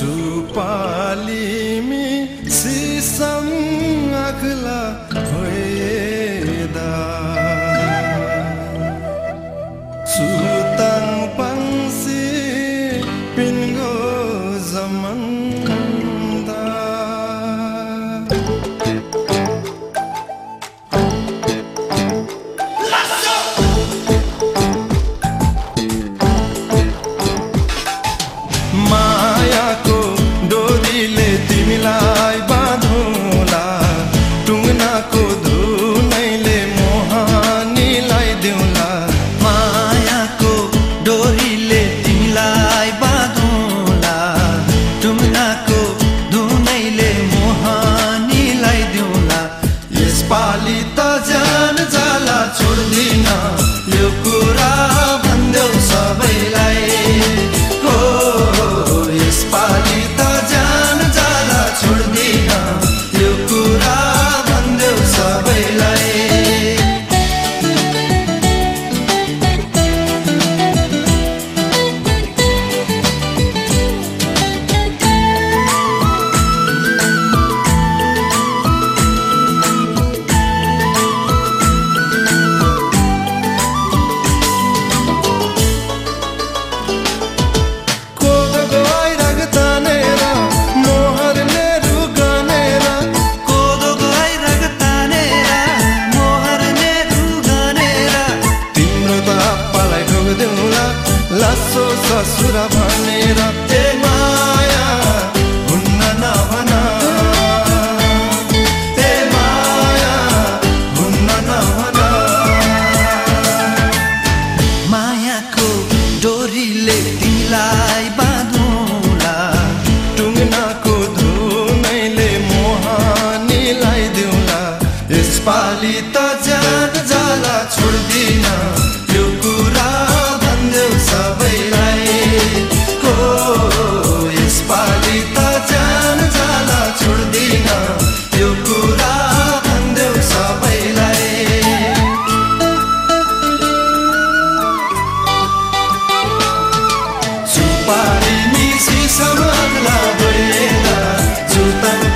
සුපාලිමි සිසම් අකලා හොයේදා. अलि त जान जाला छोड्दिन। यो कुरा भन्देऊ सबैलाई। हो यसपालि त जान जाला छोड्दिन। यो कुरा भन्देऊ सबैलाई। असुरमण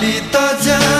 Di 家